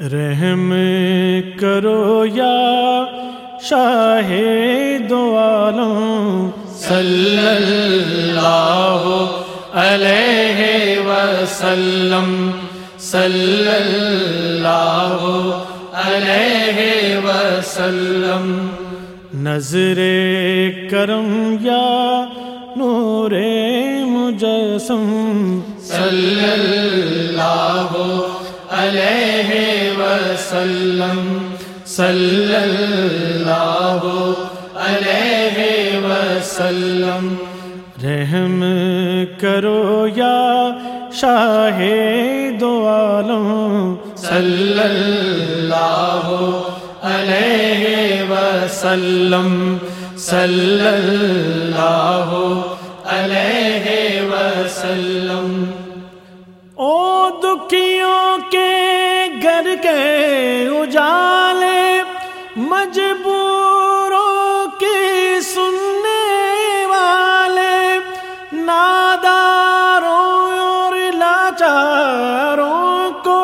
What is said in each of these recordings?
رحم کرو یا شاہ دو صلی اللہ علیہ وسلم، صلی اللہ علیہ وسلم۔ نظر کرم یا نور مجسم، صلی اللہ علیہ وسلم صلی اللہ علیہ وسلم۔ رحم کرو یا شاہ دو عالم۔ صلی اللہ علیہ وسلم۔ صلی اللہ علیہ وسلم۔ مجبوروں کی سننے والے، ناداروں اور لاچاروں کو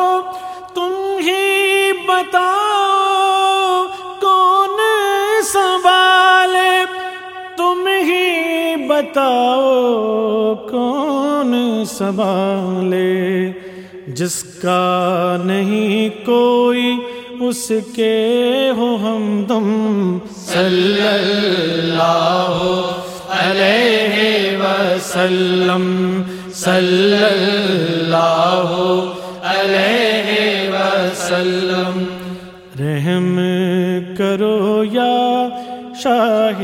تم ہی بتاؤ کون سنبھالے؟ تم ہی بتاؤ کون سنبھالے؟ جس کا نہیں کوئی اس کے ہو ہم دم۔ صلی اللہ علیہ وسلم۔ صلی اللہ علیہ وسلم۔ رحم کرو یا شاہ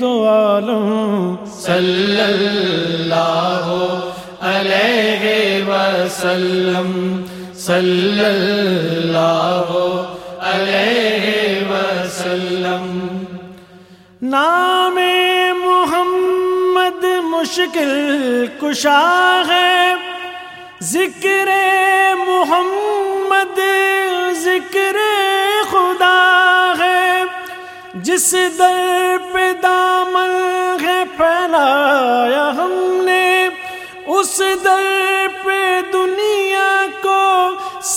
دو عالم صلی اللہ علیہ وسلم۔ صلی اللہ علیہ وسلم۔ نام محمد مشکل کشا ہے۔ ذکر محمد، ذکر خدا ہے۔ جس در پہ دامن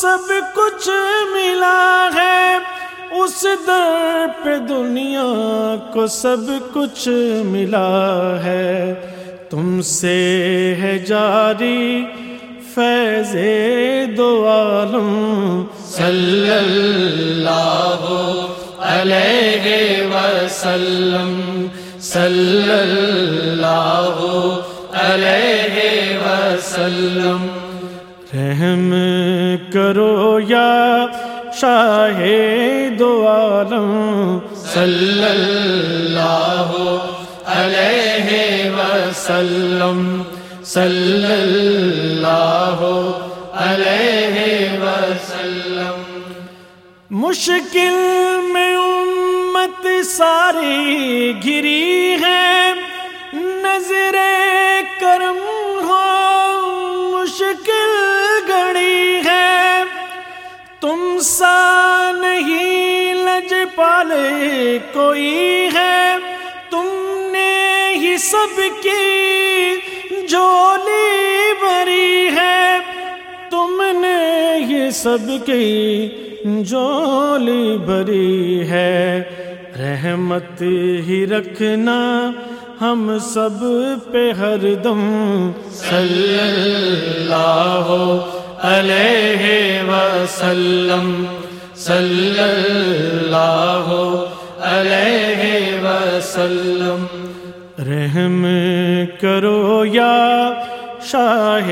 سب کچھ ملا ہے۔ اس در پہ دنیا کو سب کچھ ملا ہے۔ تم سے ہے جاری فیض دو عالم۔ صلی اللہ علیہ وسلم۔ صلی اللہ علیہ وسلم۔ رحم کرو یا شاہ دو عالم صلی اللہ علیہ وسلم، صلی اللہ علیہ وسلم۔ مشکل میں امت ساری گری ہے، نظر کرم تم سا نہیں لج پالے کوئی ہے۔ تم نے ہی سب کی جولی بری ہے۔ تم نے یہ سب کی جولی بری ہے۔ رحمت ہی رکھنا ہم سب پہ ہر دم۔ صلی اللہ علیہ وسلم صلی اللہ علیہ وسلم رحم کرو یا شاہ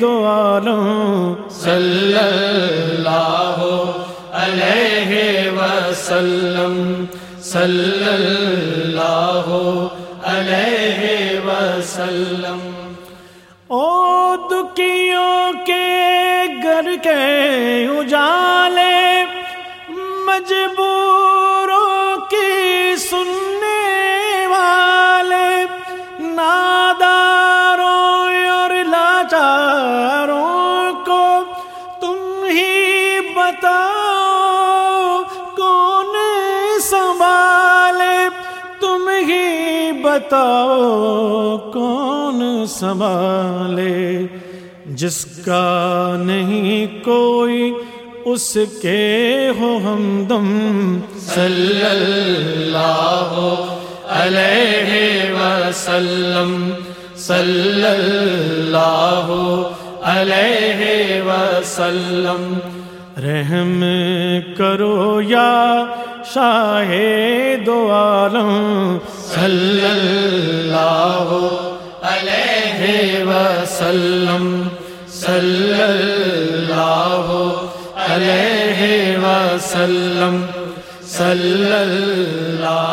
دو عالم صلی اللہ علیہ وسلم صلی اللہ علیہ وسلم او دکھیوں مجبوروں کی سننے والے ناداروں اور لاچاروں کو تم ہی بتاؤ کون سنبھالے؟ تم ہی بتاؤ کون سنبھالے؟ جس کا نہیں کوئی اس کے ہو ہمدم صلی اللہ علیہ وسلم۔ صلی اللہ علیہ وسلم۔ رحم کرو یا شاہ دو عالم۔ صلی اللہ علیہ وسلم۔ صلی اللہ علیہ وسلم صلی اللہ